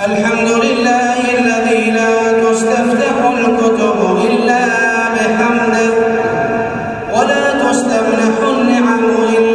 الحمد لله الذي لا تستفتح الكتب إلا بحمده ولا تستمنح النعم إلا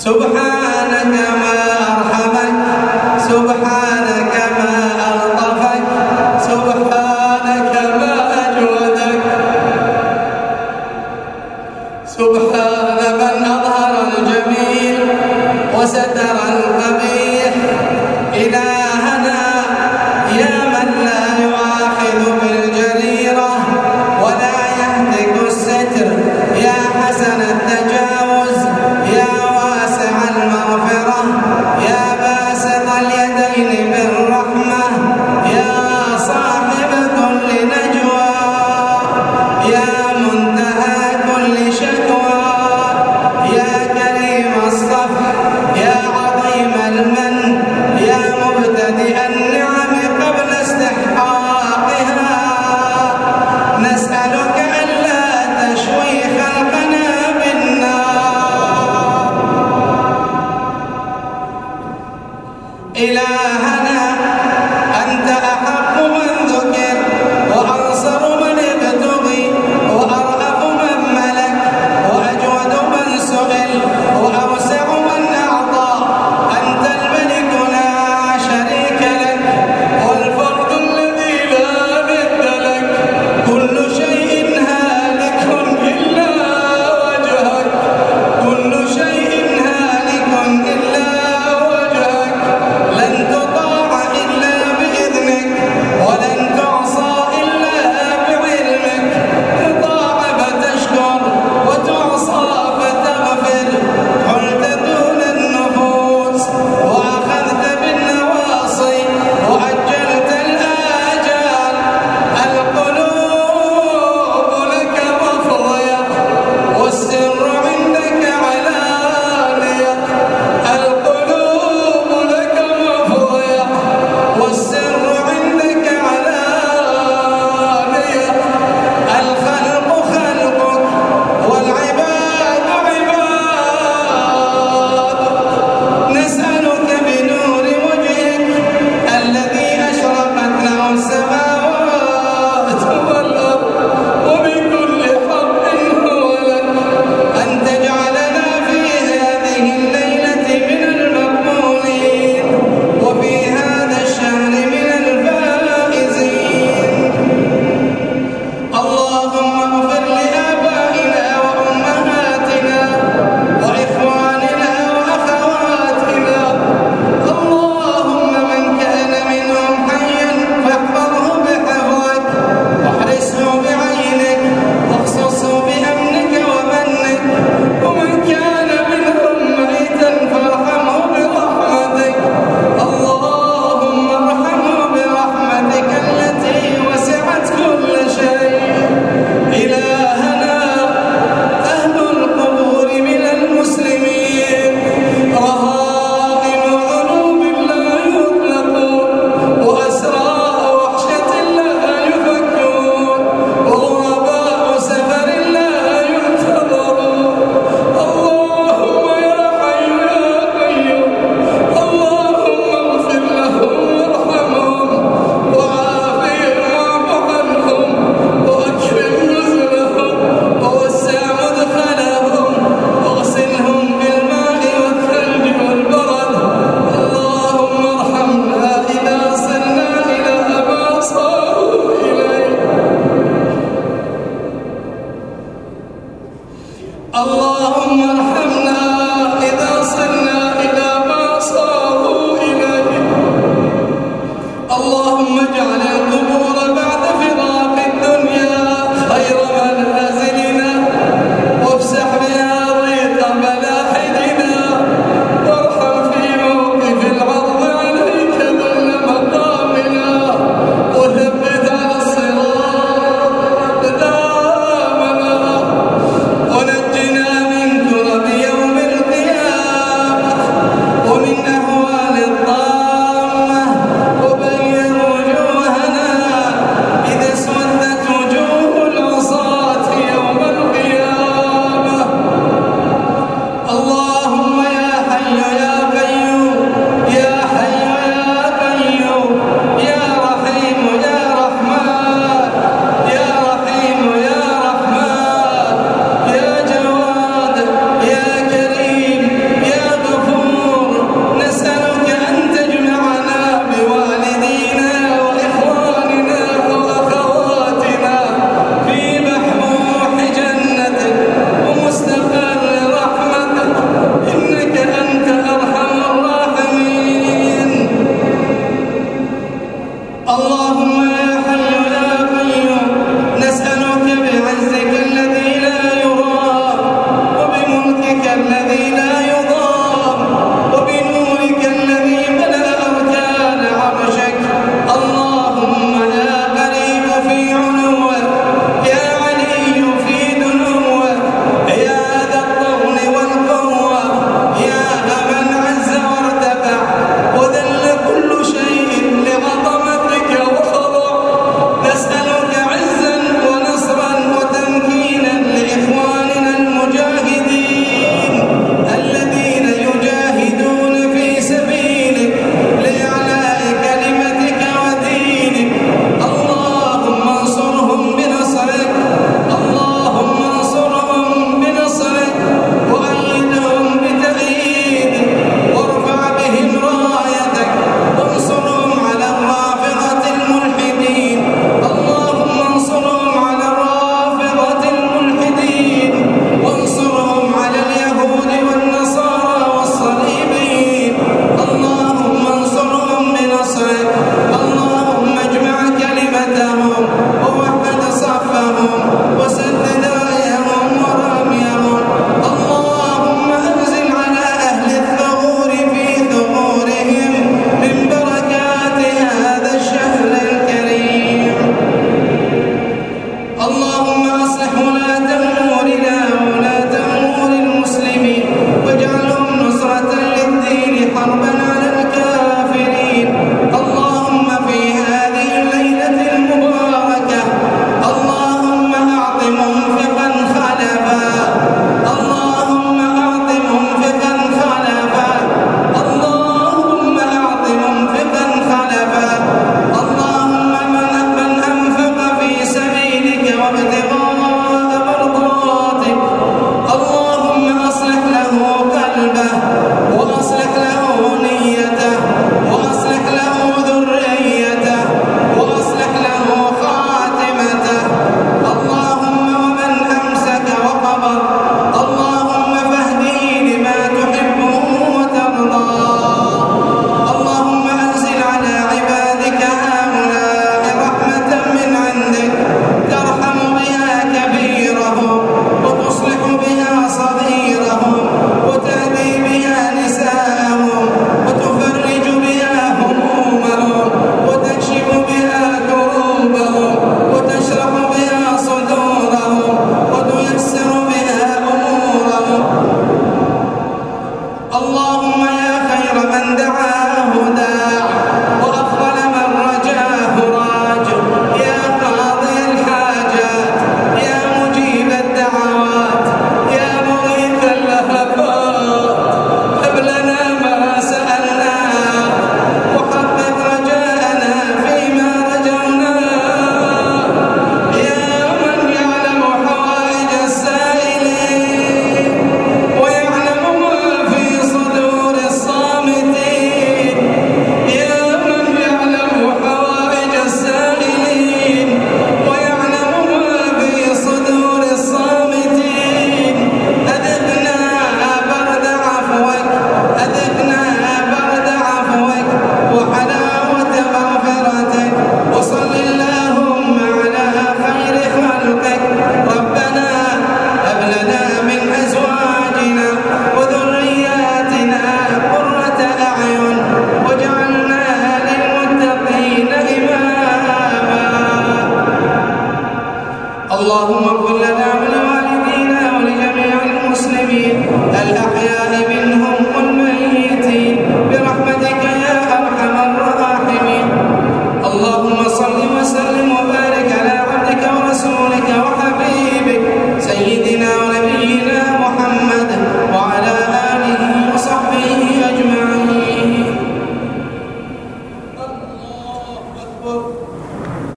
سبحانك ما